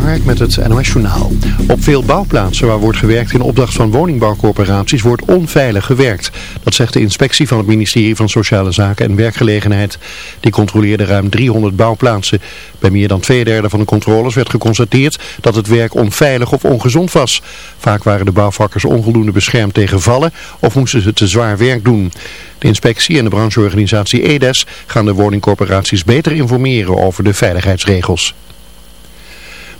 Met het NOS Journaal. Op veel bouwplaatsen waar wordt gewerkt in opdracht van woningbouwcorporaties wordt onveilig gewerkt. Dat zegt de inspectie van het ministerie van Sociale Zaken en Werkgelegenheid. Die controleerde ruim 300 bouwplaatsen. Bij meer dan twee derde van de controles werd geconstateerd dat het werk onveilig of ongezond was. Vaak waren de bouwvakkers onvoldoende beschermd tegen vallen of moesten ze te zwaar werk doen. De inspectie en de brancheorganisatie EDES gaan de woningcorporaties beter informeren over de veiligheidsregels.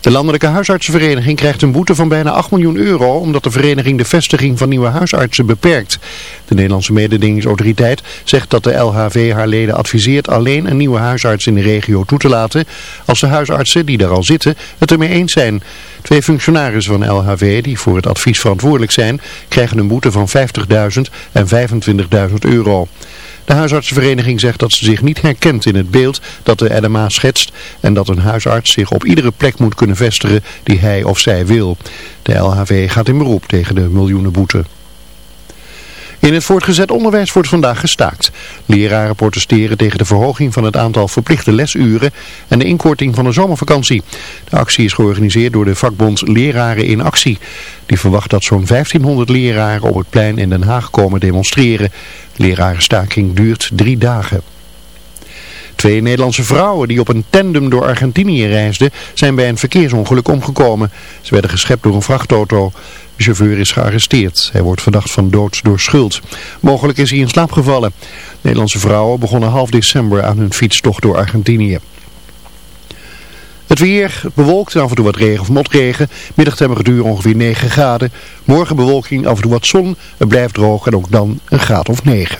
De Landelijke Huisartsenvereniging krijgt een boete van bijna 8 miljoen euro omdat de vereniging de vestiging van nieuwe huisartsen beperkt. De Nederlandse mededingingsautoriteit zegt dat de LHV haar leden adviseert alleen een nieuwe huisarts in de regio toe te laten als de huisartsen die daar al zitten het ermee eens zijn. Twee functionarissen van LHV die voor het advies verantwoordelijk zijn krijgen een boete van 50.000 en 25.000 euro. De huisartsenvereniging zegt dat ze zich niet herkent in het beeld dat de LMA schetst en dat een huisarts zich op iedere plek moet kunnen vestigen die hij of zij wil. De LHV gaat in beroep tegen de miljoenenboete. In het voortgezet onderwijs wordt vandaag gestaakt. Leraren protesteren tegen de verhoging van het aantal verplichte lesuren en de inkorting van de zomervakantie. De actie is georganiseerd door de vakbond Leraren in Actie. Die verwacht dat zo'n 1500 leraren op het plein in Den Haag komen demonstreren. De lerarenstaking duurt drie dagen. Twee Nederlandse vrouwen die op een tandem door Argentinië reisden zijn bij een verkeersongeluk omgekomen. Ze werden geschept door een vrachtauto. De chauffeur is gearresteerd. Hij wordt verdacht van dood door schuld. Mogelijk is hij in slaap gevallen. Nederlandse vrouwen begonnen half december aan hun fietstocht door Argentinië. Het weer bewolkt af en toe wat regen of motregen. Middagtemperatuur ongeveer 9 graden. Morgen bewolking, af en toe wat zon. Het blijft droog en ook dan een graad of 9.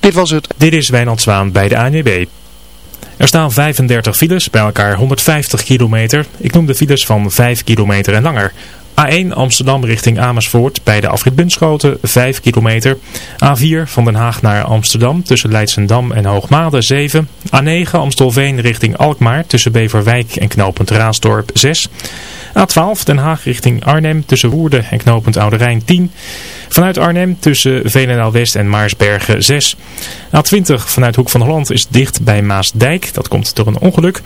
Dit was het. Dit is Wijnand Zwaan bij de ANWB. Er staan 35 files, bij elkaar 150 kilometer. Ik noem de files van 5 kilometer en langer. A1 Amsterdam richting Amersfoort bij de afrit Bunschoten 5 kilometer. A4 van Den Haag naar Amsterdam tussen Leidsendam en Hoogmade 7. A9 Amstelveen richting Alkmaar tussen Beverwijk en knooppunt Raasdorp 6. A12 Den Haag richting Arnhem tussen Woerden en knooppunt Oude Rijn 10. Vanuit Arnhem tussen Veenendaal West en Maarsbergen 6. A20 vanuit Hoek van Holland is dicht bij Maasdijk. Dat komt door een ongeluk.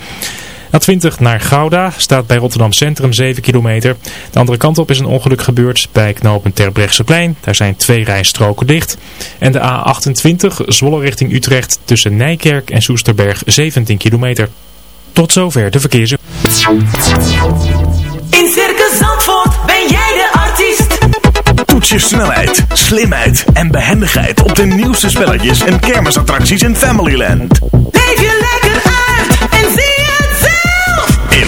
A20 naar Gouda staat bij Rotterdam Centrum 7 kilometer. De andere kant op is een ongeluk gebeurd bij knooppunt Terbrechtseplein. Daar zijn twee rijstroken dicht. En de A28 Zwolle richting Utrecht tussen Nijkerk en Soesterberg 17 kilometer. Tot zover de verkeers. In Circus Zandvoort ben jij de artiest. Toets je snelheid, slimheid en behendigheid op de nieuwste spelletjes en kermisattracties in Familyland. Leef je lekker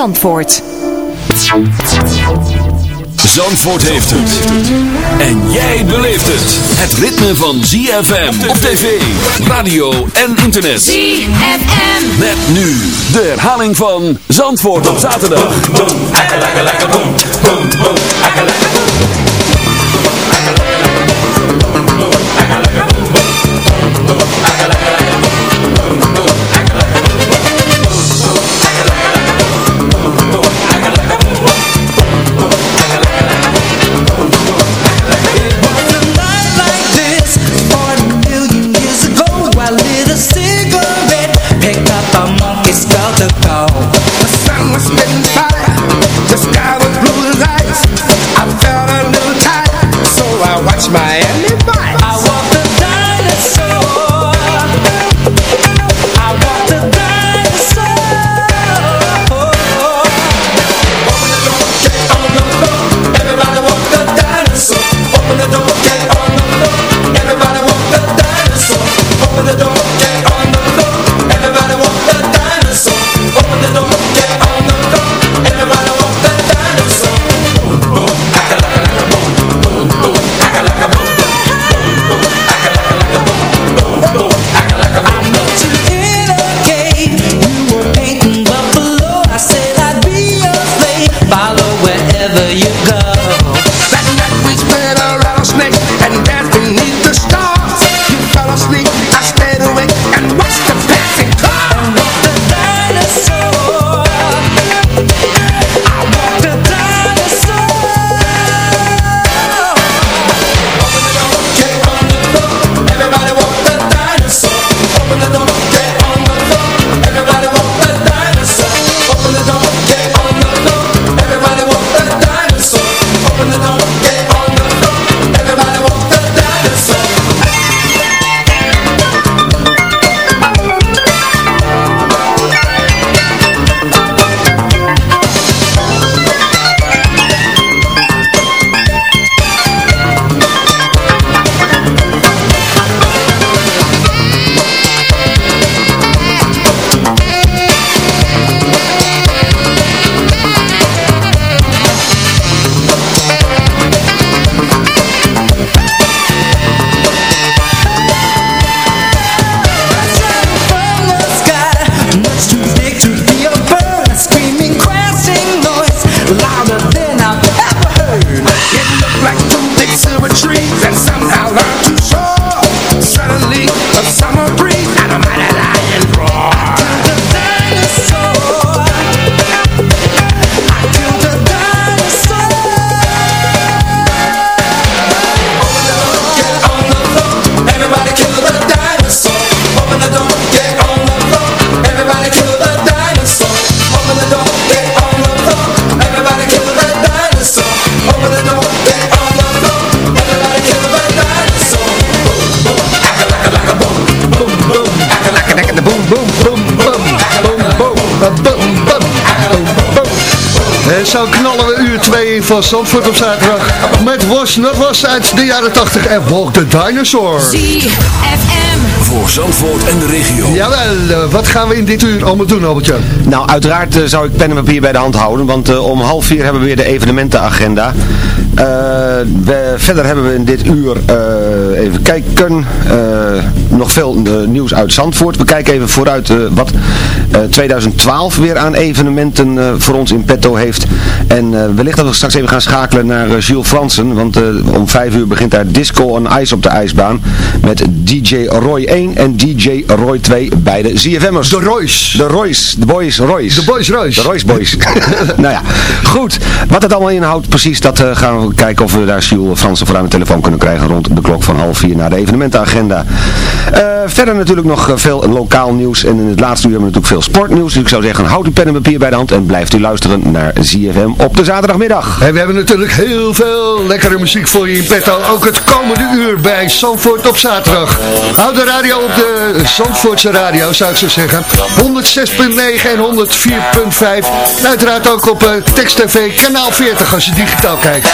Zandvoort. Zandvoort heeft het. En jij beleeft het. Het ritme van ZFM op tv, radio en internet. ZFM. Met nu de herhaling van Zandvoort op zaterdag. The sun was spitting fire. The zo knallen we uur 2 van Zandvoort op zaterdag. Met Was Not Was uit de jaren 80 en Walk the Dinosaur. ZFM. Voor Zandvoort en de regio. Jawel, uh, wat gaan we in dit uur allemaal doen, Albertje? Nou, uiteraard uh, zou ik pen en papier bij de hand houden, want uh, om half vier hebben we weer de evenementenagenda. We, verder hebben we in dit uur, even kijken, nog veel nieuws uit Zandvoort. We kijken even vooruit wat 2012 weer aan evenementen voor ons in petto heeft. En wellicht dat we straks even gaan schakelen naar Jules Fransen, want om vijf uur begint daar Disco on Ice op de ijsbaan met DJ Roy 1 en DJ Roy 2 bij de ZFM'ers. De Royce. De Royce. De Boys Royce. De Boys Royce. De Royce Boys. nou ja, goed. Wat het allemaal inhoudt precies, dat uh, gaan we kijken of we daar Jules Fransen voor aan de telefoon kunnen krijgen rond de klok van half vier naar de evenementenagenda. Uh, verder natuurlijk nog veel lokaal nieuws en in het laatste uur hebben we natuurlijk veel sportnieuws. Dus ik zou zeggen, houd uw pen en papier bij de hand en blijft u luisteren naar ZFM op de zaterdagmiddag. En we hebben natuurlijk heel veel lekkere muziek voor je in petto. Ook het komende uur bij Zandvoort op zaterdag. Houd de radio op de Zandvoortse radio, zou ik zo zeggen. 106.9 en 104.5. Uiteraard ook op uh, Text TV, kanaal 40 als je digitaal kijkt.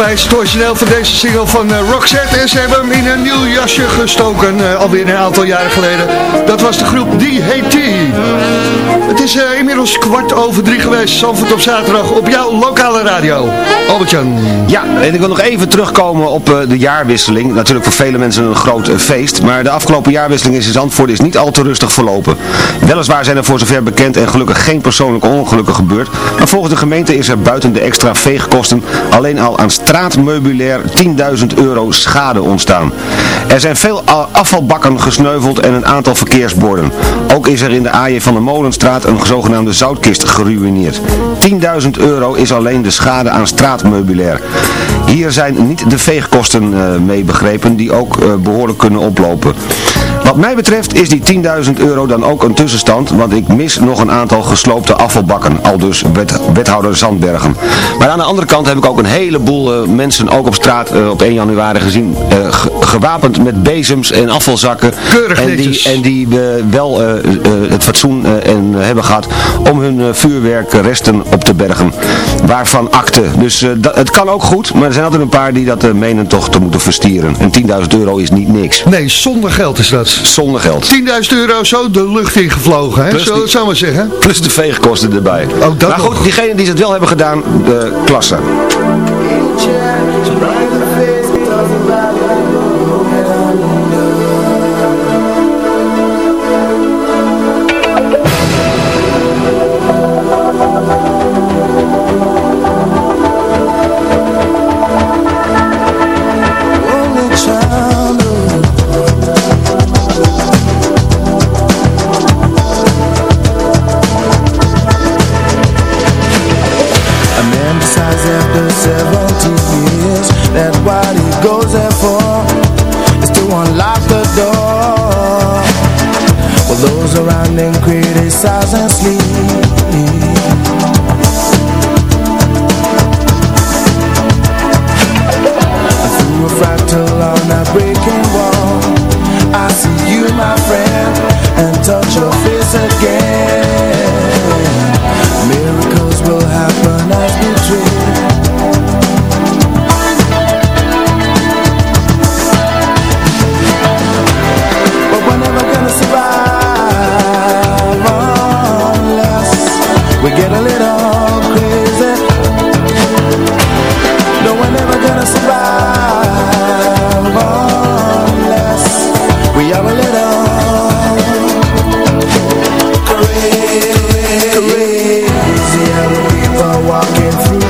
Mij is het origineel van deze single van uh, Roxette. En ze hebben hem in een nieuw jasje gestoken, uh, alweer een aantal jaren geleden. Dat was de groep DHT. Het is uh, inmiddels kwart over drie geweest, Zandvoort op zaterdag, op jouw lokale radio. Albert-Jan. Ja, en ik wil nog even terugkomen op de jaarwisseling. Natuurlijk voor vele mensen een groot feest. Maar de afgelopen jaarwisseling is in Zandvoort is niet al te rustig verlopen. Weliswaar zijn er voor zover bekend en gelukkig geen persoonlijke ongelukken gebeurd. Maar volgens de gemeente is er buiten de extra veegkosten alleen al aan straatmeubilair 10.000 euro schade ontstaan. Er zijn veel afvalbakken gesneuveld en een aantal verkeersborden. Ook is er in de AJ van de Molenstraat een zogenaamde zoutkist geruineerd. 10.000 euro is alleen de schade aan straatmeubilair. Hier zijn niet de veegkosten uh, mee begrepen die ook uh, behoorlijk kunnen oplopen. Wat mij betreft is die 10.000 euro dan ook een tussenstand, want ik mis nog een aantal gesloopte afvalbakken, al dus wet, wethouder Zandbergen. Maar aan de andere kant heb ik ook een heleboel uh, mensen ook op straat op 1 januari gezien, gewapend met bezems en afvalzakken. Keurig en die, en die wel het fatsoen en, hebben gehad om hun vuurwerkresten op te bergen. Waarvan akte. Dus dat, het kan ook goed, maar er zijn altijd een paar die dat menen toch te moeten verstieren. En 10.000 euro is niet niks. Nee, zonder geld is dat. Zonder geld. 10.000 euro zo de lucht ingevlogen, hè? zo zou maar zeggen. Plus de veegkosten erbij. Ook dat maar goed, diegenen die het wel hebben gedaan, de klasse. through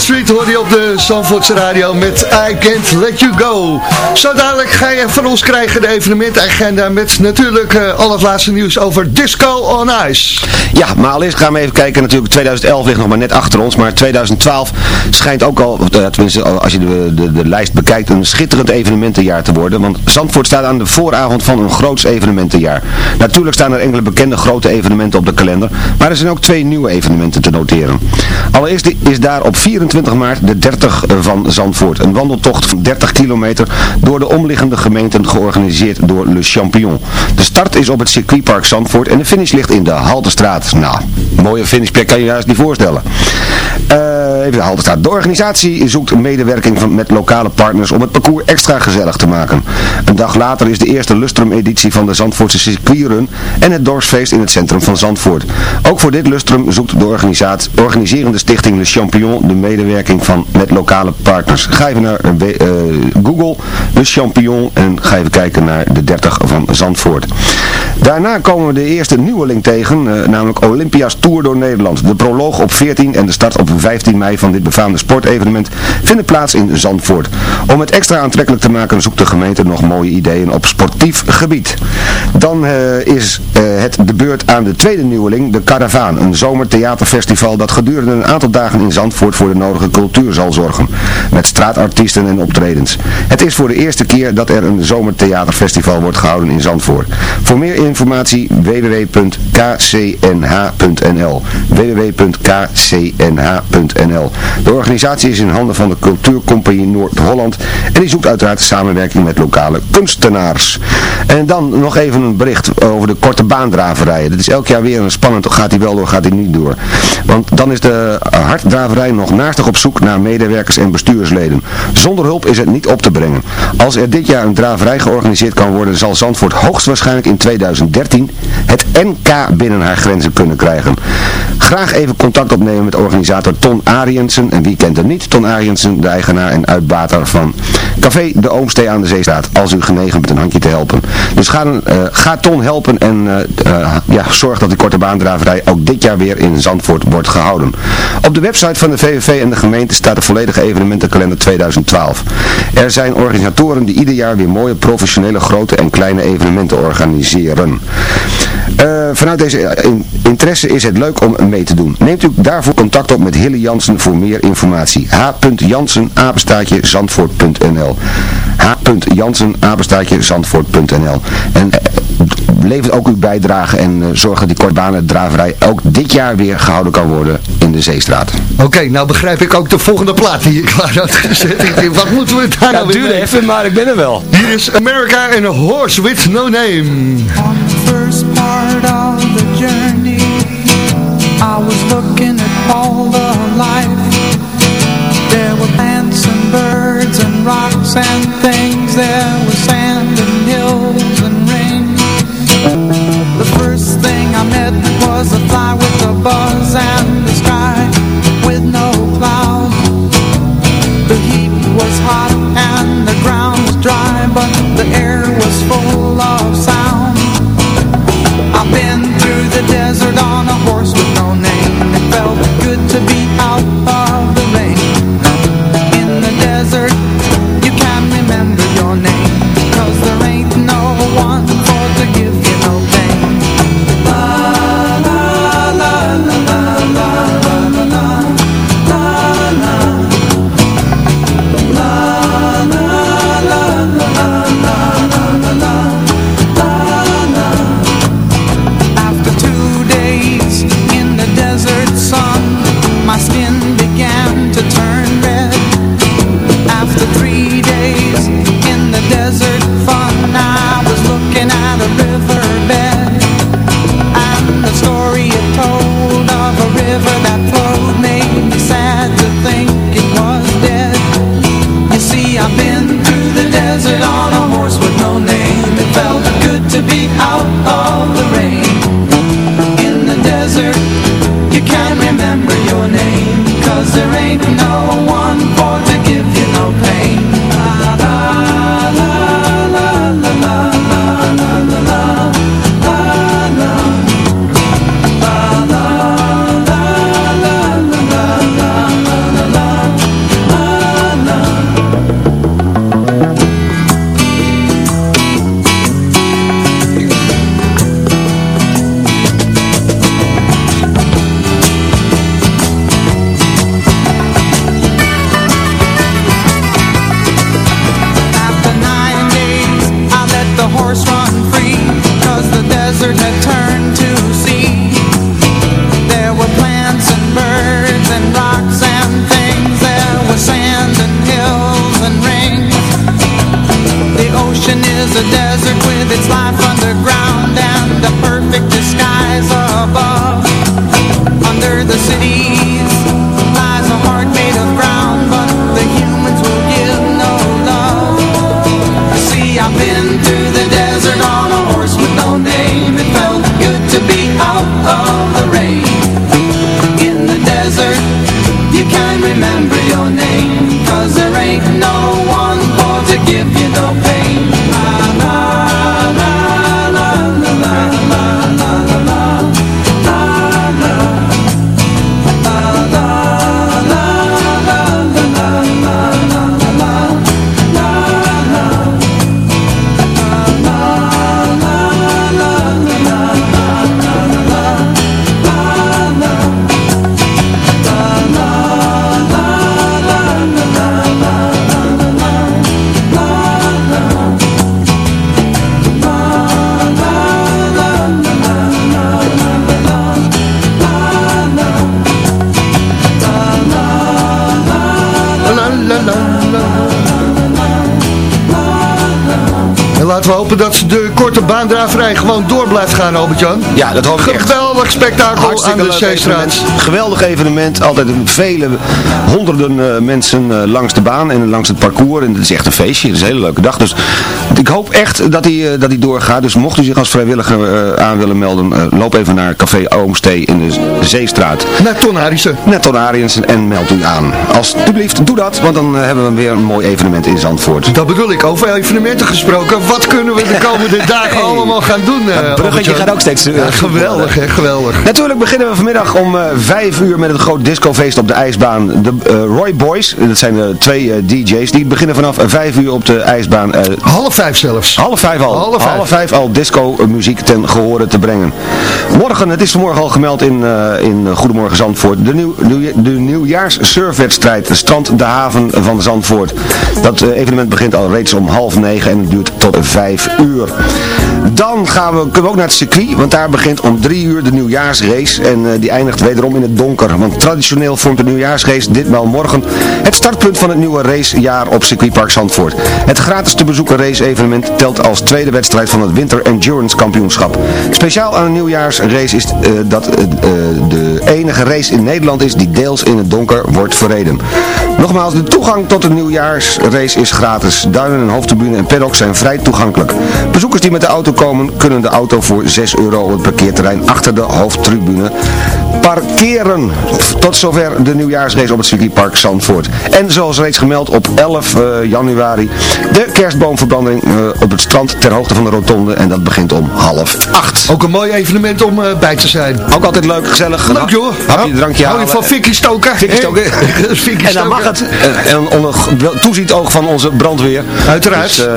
50 Second Street hoor je op de Zandvoortse radio met I Can't Let You Go. Zo dadelijk ga je van ons krijgen de evenementagenda met natuurlijk eh, al het laatste nieuws over Disco on Ice. Ja, maar allereerst gaan we even kijken. Natuurlijk 2011 ligt nog maar net achter ons. Maar 2012 schijnt ook al, eh, tenminste als je de, de, de lijst bekijkt, een schitterend evenementenjaar te worden. Want Zandvoort staat aan de vooravond van een groots evenementenjaar. Natuurlijk staan er enkele bekende grote evenementen op de kalender. Maar er zijn ook twee nieuwe evenementen te noteren. Allereerst is daar op 24 maart de 30 van Zandvoort. Een wandeltocht van 30 kilometer door de omliggende gemeenten georganiseerd door Le Champion. De start is op het circuitpark Zandvoort en de finish ligt in de Haltestraat. Nou, mooie finishplek kan je je juist niet voorstellen. Eh even de halte staat. De organisatie zoekt medewerking van, met lokale partners om het parcours extra gezellig te maken. Een dag later is de eerste Lustrum-editie van de Zandvoortse circuitrun en het dorpsfeest in het centrum van Zandvoort. Ook voor dit Lustrum zoekt de organiserende stichting Le Champion de medewerking van met lokale partners. Ga even naar uh, Google, Le Champion en ga even kijken naar de 30 van Zandvoort. Daarna komen we de eerste nieuweling tegen, namelijk Olympia's Tour door Nederland. De proloog op 14 en de start op 15 mei van dit befaamde sportevenement vinden plaats in Zandvoort. Om het extra aantrekkelijk te maken zoekt de gemeente nog mooie ideeën op sportief gebied. Dan uh, is uh, het de beurt aan de tweede nieuweling, de Caravaan. Een zomertheaterfestival dat gedurende een aantal dagen in Zandvoort voor de nodige cultuur zal zorgen. Met straatartiesten en optredens. Het is voor de eerste keer dat er een zomertheaterfestival wordt gehouden in Zandvoort. Voor meer informatie www.kcnh.nl www.kcnh.nl De organisatie is in handen van de Cultuurcompagnie Noord-Holland en die zoekt uiteraard samenwerking met lokale kunstenaars. En dan nog even een bericht over de korte baandraverijen. Dat is elk jaar weer een spannend, gaat hij wel door, gaat hij niet door. Want dan is de harddraverij nog naastig op zoek naar medewerkers en bestuursleden. Zonder hulp is het niet op te brengen. Als er dit jaar een draverij georganiseerd kan worden, zal Zandvoort hoogstwaarschijnlijk in 2013 het NK binnen haar grenzen kunnen krijgen. Graag even contact opnemen met organisator Ton En wie kent hem niet? Ton Ariensen, de eigenaar en uitbater van Café De Oomstee aan de Zeestraat. Als u genegen bent een handje te helpen. Dus ga, ga Ton helpen en uh, uh, ja, zorg dat die korte baandraverij ook dit jaar weer in Zandvoort wordt gehouden. Op de website van de VVV en de gemeente staat de volledige evenementenkalender 2012. Er zijn organisatoren die ieder jaar weer mooie professionele grote en kleine evenementen organiseren. vanuit deze interesse is het leuk om mee te doen. Neemt u daarvoor contact op met Hille Jansen voor meer informatie. h.jansen zandvoort.nl h.jansen zandvoort.nl En levert ook uw bijdrage en uh, zorg dat die kortbanendraverij ook dit jaar weer gehouden kan worden in de Zeestraat. Oké, okay, nou begrijp ik ook de volgende plaat die je klaar had gezet. ik denk, wat moeten we daar ja, nou duurde even, maar ik ben er wel. Hier is America and a Horse with No Name. On the first part of the journey was looking at all the life. There were plants and birds and rocks and things. There was sand and hills and rain. The first thing I met was a fly with a buzz And the sky with no cloud. The heat was hot and the ground was dry But the air was full of hopen dat de korte baandraverij gewoon door blijft gaan, Albert-Jan. Ja, dat hoop ik echt. Geweldig spektakel Hartstikke aan de Zeestraat. evenement. Geweldig evenement. Altijd vele honderden eh, mensen eh, langs de baan en langs het parcours. En het is echt een feestje. Het is een hele leuke dag. Dus ik hoop echt dat hij, eh, dat hij doorgaat. Dus mocht u zich als vrijwilliger eh, aan willen melden, eh, loop even naar Café Oomstee in de Zeestraat. Naar Ton Arissen. Net Ariens en meld u aan. Alsjeblieft, doe dat, want dan hebben we weer een mooi evenement in Zandvoort. Dat bedoel ik, over evenementen gesproken. Wat kunnen we de komende dagen allemaal gaan doen? Het bruggetje gaat ook steeds... Ja, geweldig, hè, geweldig. Natuurlijk beginnen we vanmiddag om vijf uur met het groot discofeest op de ijsbaan. De Roy Boys, dat zijn de twee DJ's, die beginnen vanaf vijf uur op de ijsbaan. Half vijf zelfs. half vijf al. Half vijf. al disco eh, muziek ten gehore te brengen. Morgen, het is vanmorgen al gemeld in, eh, in Goedemorgen Zandvoort, de, nieuw, de, de nieuwjaars surfwedstrijd Strand de Haven van Zandvoort. Dat eh, evenement begint al reeds om half negen en duurt tot vijf uur. Dan gaan we, kunnen we ook naar het circuit, want daar begint om drie uur de nieuwjaarsrace. En eh, die eindigt wederom in het donker. Want traditioneel vormt de nieuwjaarsrace ditmaal morgen het startpunt van het nieuwe racejaar op circuitpark Zandvoort. Het gratis te bezoeken race-evenement telt als tweede wedstrijd van het Winter Endurance Kampioenschap. Speciaal aan de nieuwjaarsrace is eh, dat eh, eh, de enige race in Nederland is die deels in het donker wordt verreden. Nogmaals, de toegang tot de nieuwjaarsrace is gratis. Duinen en hoofdtribune en paddock zijn vrij toegankelijk. Bezoekers die met de auto komen, kunnen de auto voor 6 euro op het parkeerterrein achter de hoofdtribune parkeren. Tot zover de nieuwjaarsrace op het circuitpark Zandvoort. En zoals reeds gemeld op 11 eh, januari de kerstboomverbranding op het strand ter hoogte van de rotonde. En dat begint om half acht. Ook een mooi evenement om eh, bij te zijn. Ook altijd leuk, gezellig. Leuk joh. Hapje, drankje Hou je halen. van? Fikkie hè? stoken. Fikkie En dan mag het. En onder toeziet oog van onze brandweer. Uiteraard. Dus, eh,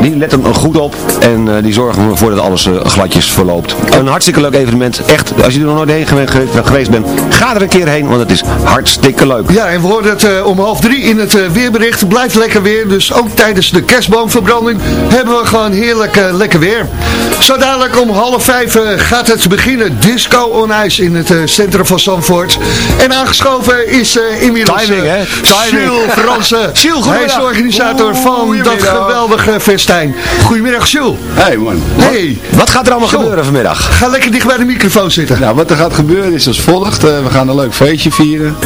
die letten er goed op en eh, die zorgen ervoor dat alles eh, gladjes verloopt. Een hartstikke leuk evenement. Echt, als je er nog nooit heen gewe- ge- geweest bent, ga er een keer heen, want het is hartstikke leuk. Ja, en we hoorden het eh, om half drie in het eh, weerbericht. Blijft lekker weer, dus ook tijdens de kerstboomverbranding hebben we gewoon heerlijk eh, lekker weer. Zo dadelijk om half vijf eh, gaat het beginnen. Disco on Ice in het eh, centrum van Zandvoort. En aangeschoven is eh, inmiddels Timing, hè? Timing. Jules Fransen. Jules, goedemiddag. Hij is de organisator van dat geweldige festijn. Goedemiddag, Jules. Hey man. Hey, Wat gaat er allemaal gebeuren vanmiddag? ga lekker dicht bij de microfoon zitten. Nou, wat er gaat gebeuren is als volgt. We gaan een leuk feestje vieren.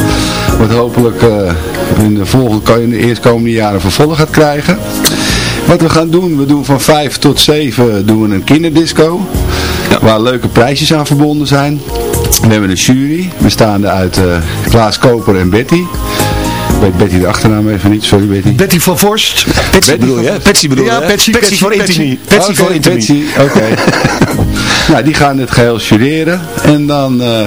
Wat hopelijk eh, in de volgende, in de eerstkomende jaren vervolg gaat krijgen. Wat we gaan doen, we doen van 5 tot 7 doen we een kinderdisco. Waar leuke prijsjes aan verbonden zijn. We hebben een jury, bestaande uit eh, Klaas Koper en Betty. Ik weet Betty de achternaam even niet, sorry Betty. Betty van Vorst. Petsy bedoel je? hè? Petsy bedoel je? Ja? Petsy, Petsy, voor Petsy. Intimi. Petsy voor. Betsy, Oké. nou, die gaan het geheel jureren. En dan, eh,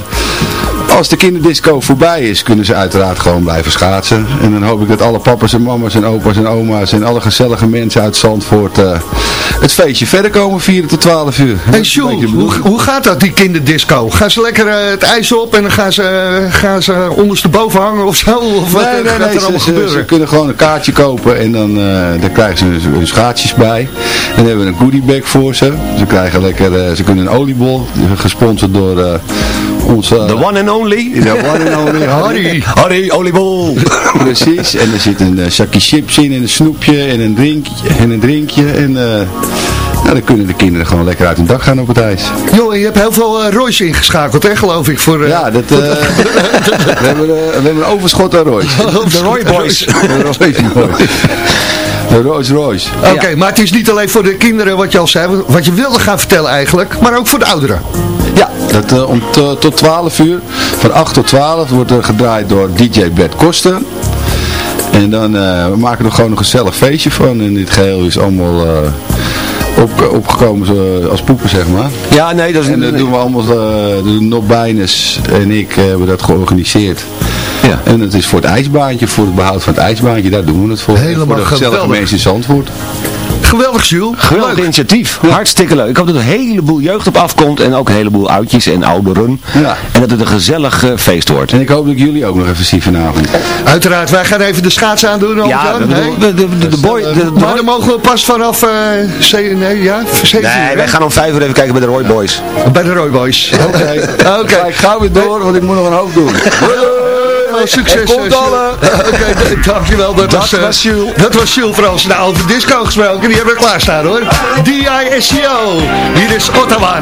als de kinderdisco voorbij is, kunnen ze uiteraard gewoon blijven schaatsen. En dan hoop ik dat alle papa's en mama's en opa's en oma's en alle gezellige mensen uit Zandvoort eh, het feestje verder komen vieren tot 12 uur. Hey Jules, hoe, hoe gaat dat, die kinderdisco? Gaan ze lekker eh, het ijs op en dan gaan ze, gaan ze ondersteboven hangen of zo? Of wat Nee, nee, gaat nee, er allemaal ze, gebeuren? ze kunnen gewoon een kaartje kopen en dan, eh, dan krijgen ze hun, hun schaatsjes bij. En dan hebben we een goodiebag voor ze. Ze krijgen lekker, eh, ze kunnen een oliebol, gesponsord door eh onze... The one and only. Ja, one and only Harry. Harry, oliebol. Precies, en er zit een eh, zakje chips in en een snoepje en een drinkje. En, een drinkje, en eh, nou, dan kunnen de kinderen gewoon lekker uit hun dak gaan op het ijs. Joh, je hebt heel veel uh, Royce ingeschakeld, hè, geloof ik. Voor, eh, Ja, dat, eh, we, hebben, eh, we hebben een overschot aan Royce. De Roy Boys. De Royce Boys. De Rolls Royce. Oké, maar het is niet alleen voor de kinderen wat je al zei, wat je wilde gaan vertellen eigenlijk, maar ook voor de ouderen. Ja, dat, eh, om tot 12 uur, van 8 tot 12, wordt er gedraaid door DJ Bert Koster. En dan eh, we maken er gewoon een gezellig feestje van. En dit geheel is allemaal eh, op, opgekomen als poepen, zeg maar. Ja, nee, dat is En dat doen we allemaal, de Nob Bijnes en ik hebben dat georganiseerd. Ja. En het is voor het ijsbaantje, voor het behoud van het ijsbaantje, daar doen we het voor. Helemaal voor de gezellige geweldig. mensen in Zandvoort. Geweldig, Jules. Geweldig Leuk. initiatief. Hartstikke leuk. Ik hoop dat er een heleboel jeugd op afkomt en ook een heleboel oudjes en ouderen. Ja. En dat het een gezellig eh, feest wordt. En ik hoop dat ik jullie ook nog even zie vanavond. Uiteraard, wij gaan even de schaatsen aandoen. Ja, de, de, de, de, de boy... De, Maar dan mogen we pas vanaf zeven, nee, ja, uur, nee, wij gaan om vijf uur even kijken bij de Roy Boys. bij de Roy Boys. Oké, Oké. ik ga weer door, want ik moet nog een hoofd doen. Dankjewel, succes. Er komt eh, alle. Oké, d- dankjewel. Dat, Dat was, eh, was Jules. Dat was Jules Frans. Nou, over disco gesproken, die hebben we klaarstaan hoor. D-I-S-C-O. Hier is Ottawa.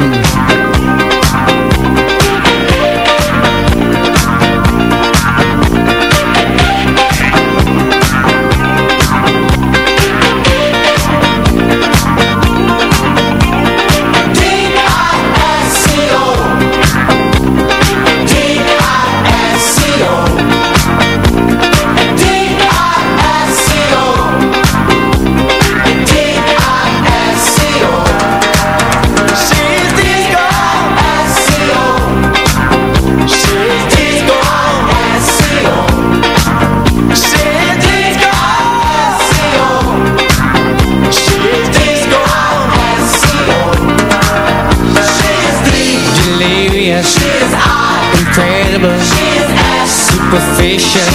vacation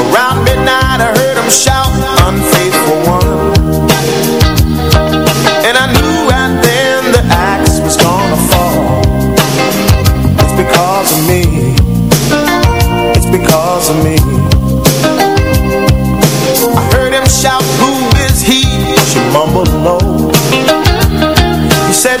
Around midnight I heard shout, unfaithful one. And I knew then the axe was gonna fall. It's because of me. It's because of me. I heard him shout, who is he? She mumbled low He said,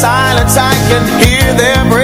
silence, I can hear them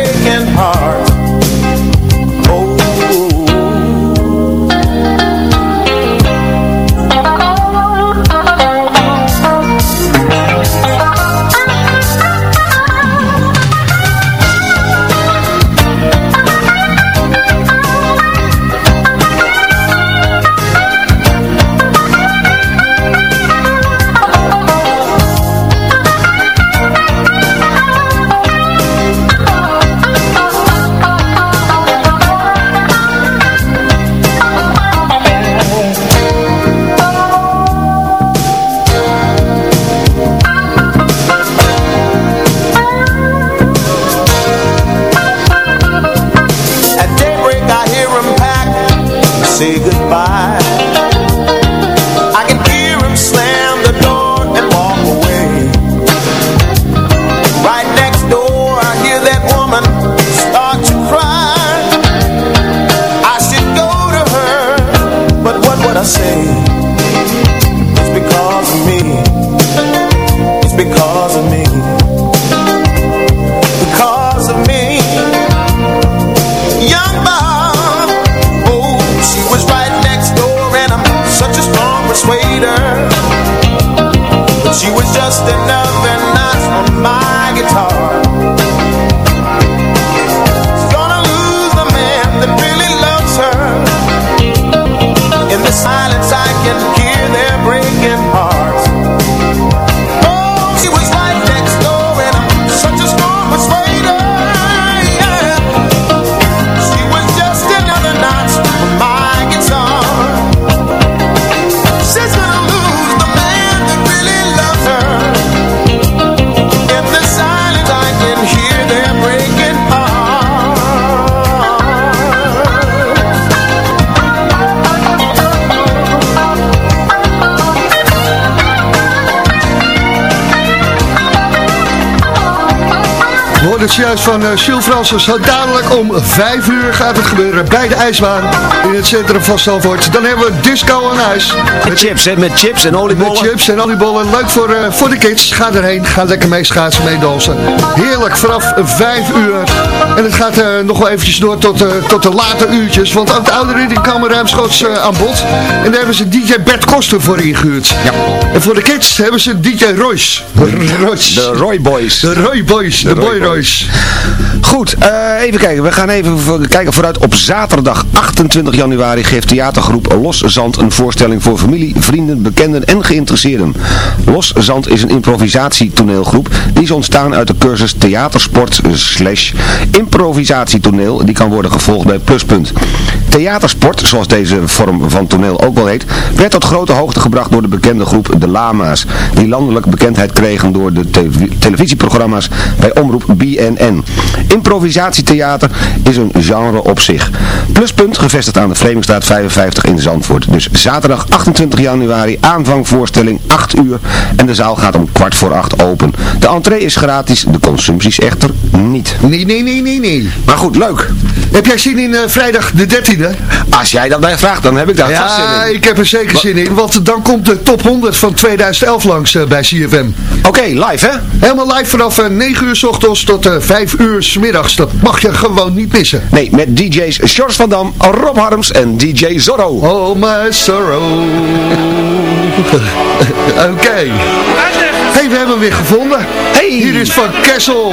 het juist van uh, Fransen. Zo dadelijk om 5 uur gaat het gebeuren bij de ijsbaan in het centrum van Stalvoort. Dan hebben we disco aan huis. Met chips, hè? Met chips en oliebollen. Met chips en oliebollen. Leuk voor, eh, voor de kids. Ga erheen. Ga lekker mee schaatsen, mee dansen. Heerlijk, vanaf 5 uur. En het gaat eh, nog wel eventjes door tot, tot de late uurtjes. Want ook de ouderen die komen ruimschoots aan bod. En daar hebben ze DJ Bert Koster voor ingehuurd. Ja. En voor de kids hebben ze DJ Royce. Royce. De Roy Boys. De Roy Boys. De, Boy Royce. Goed, eh, even kijken. We gaan even kijken vooruit. Op zaterdag 28 januari geeft theatergroep Los Zand een voorstelling voor familie, vrienden, bekenden en geïnteresseerden. Los Zand is een improvisatietoneelgroep die is ontstaan uit de cursus theatersport slash improvisatietoneel. Die kan worden gevolgd bij Pluspunt. Theatersport, zoals deze vorm van toneel ook wel heet, werd tot grote hoogte gebracht door de bekende groep De Lama's. Die landelijk bekendheid kregen door de televi- televisieprogramma's bij omroep BNN. Improvisatietheater is een genre op zich. Pluspunt, gevestigd aan de Vreemingstraat 55 in Zandvoort. Dus zaterdag 28 januari, aanvangvoorstelling 8 uur en de zaal gaat om kwart voor 8 open. De entree is gratis, de consumpties echter niet. Nee, nee, nee, nee, nee. Maar goed, leuk. Heb jij zin in eh, vrijdag de 13e? Als jij dat mij vraagt, dan heb ik daar vast zin Ja, in. ik heb er zeker zin in, want dan komt de top 100 van 2011 langs eh, bij CFM. Oké, live hè? Helemaal live vanaf eh, 9 uur s ochtends tot 5 uur s middags. Dat mag je gewoon niet missen. Nee, met DJ's George van Dam, Rob Harms en DJ Zorro. Oh my sorrow. Oké. hey, we hebben hem weer gevonden. Hey. Hier is Van Kessel.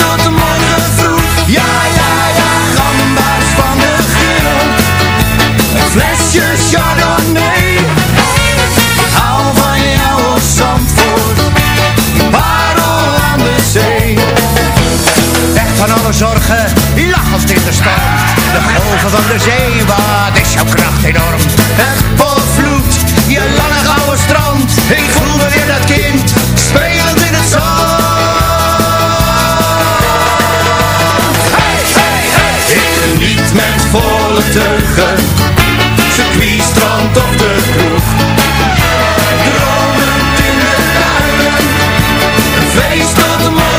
Chardonnay. Ik hou van zandvoer, als Zandvoort, parel aan de zee. Echt van alle zorgen, lach als dit de storm. De golven van de zee, wat is jouw kracht enorm. Het bos vloed, je lange gouden strand. Ik voel me weer dat kind, spelend in het zand. hij hey, hey. Ik met volle teugen circuit, strand of de kroeg. Dromend in de duinen, een feest tot de morgen.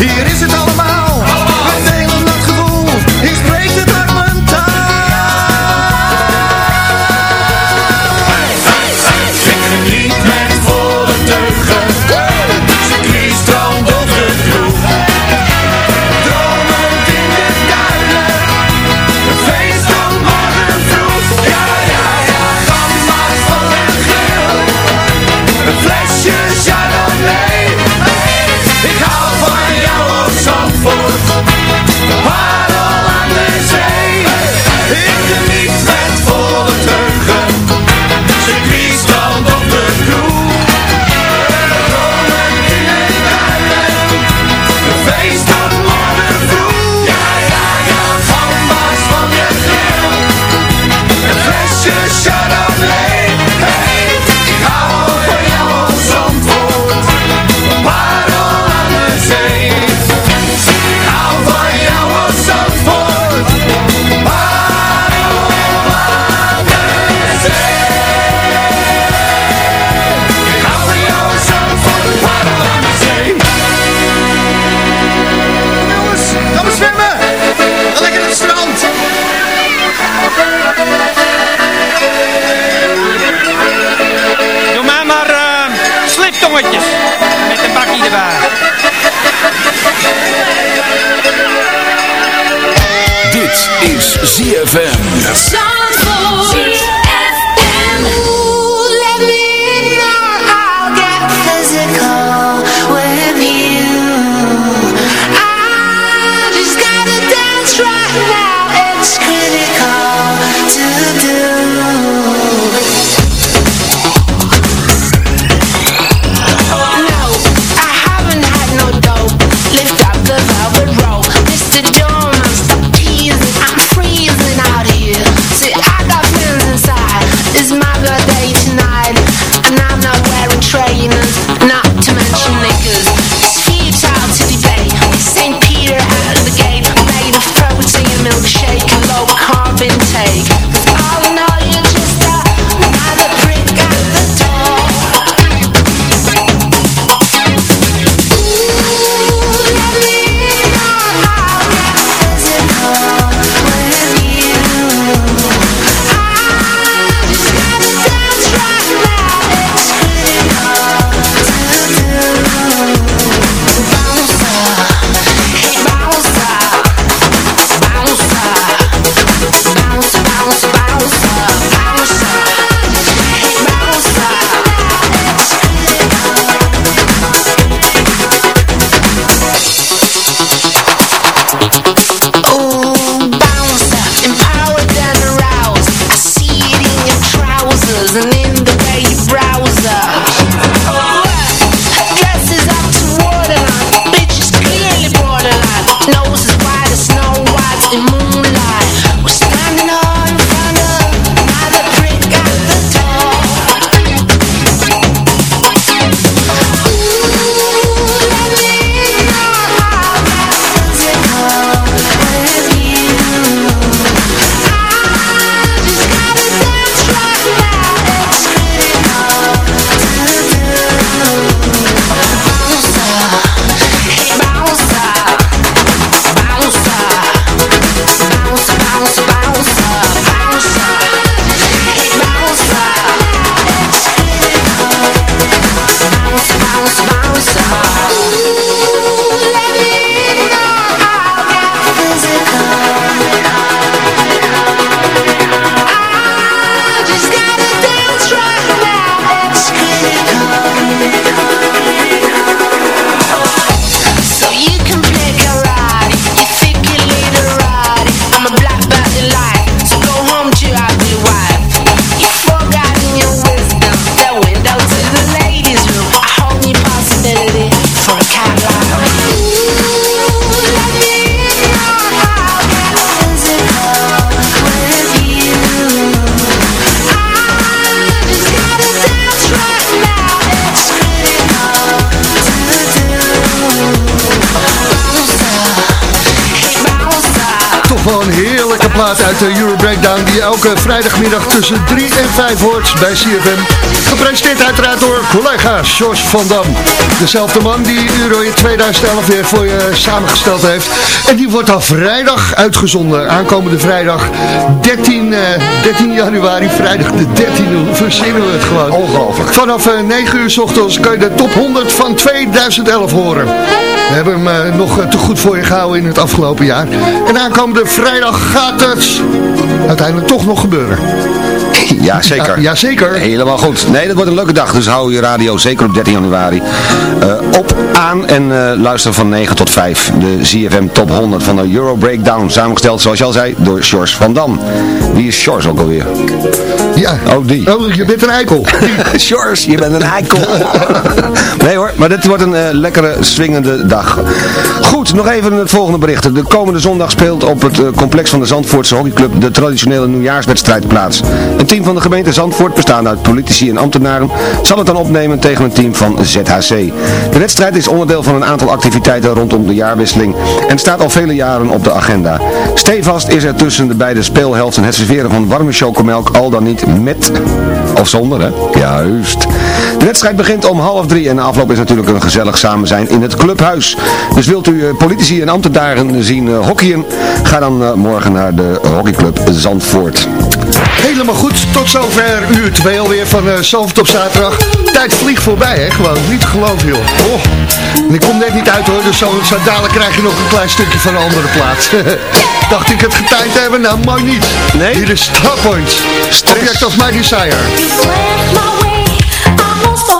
Hier is het allemaal, allemaal. delen dat gevoel is road. Breakdown die je elke vrijdagmiddag tussen 3 en 5 hoort bij CFM. Gepresenteerd uiteraard door collega George van Dam. Dezelfde man die Euro in 2011 weer voor je samengesteld heeft. En die wordt al vrijdag uitgezonden. Aankomende vrijdag 13, eh, 13 januari, vrijdag de 13e. Hoe verzinnen we het gewoon? Ongelooflijk. Vanaf eh, 9 uur s ochtends kun je de top 100 van 2011 horen. We hebben hem eh, nog eh, te goed voor je gehouden in het afgelopen jaar. En aankomende vrijdag gaat het uiteindelijk toch nog gebeuren. Ja, zeker. Ja, jazeker. Helemaal goed. Nee, dat wordt een leuke dag, dus hou je radio zeker op 13 januari eh, op, aan en eh, luister van 9 tot 5. De ZFM Top 100 van de Euro Breakdown, samengesteld zoals je al zei door Sjors van Dam. Wie is Sjors ook alweer? Ja. Oh, die. Oh, je bent een eikel. Sjors, je bent een eikel. nee hoor, maar dit wordt een eh, lekkere, swingende dag. Goed, nog even het volgende bericht. De komende zondag speelt op het eh, complex van de Zandvoortse hockeyclub de traditionele nieuwjaarswedstrijd plaats. Een team van de gemeente Zandvoort, bestaande uit politici en ambtenaren, zal het dan opnemen tegen een team van ZHC. De wedstrijd is onderdeel van een aantal activiteiten rondom de jaarwisseling en staat al vele jaren op de agenda. Stevast is er tussen de beide speelhelften het serveren van warme chocomelk, al dan niet met of zonder, hè? Juist. De wedstrijd begint om half drie en de afloop is natuurlijk een gezellig samen zijn in het clubhuis. Dus wilt u eh, politici en ambtenaren zien eh, hockeyen, ga dan eh, morgen naar de hockeyclub Zandvoort. Helemaal goed, tot zover uur 2 alweer van uh, Zalvert op zaterdag. Tijd vliegt voorbij, hè, gewoon. Niet te geloven, joh. Oh. En ik kom net niet uit, hoor, dus zo, zo dadelijk krijg je nog een klein stukje van een andere plaats. Dacht ik het getimed te hebben? Nou, mooi niet. Nee? Hier is Starpoint. Project of My Desire. vamos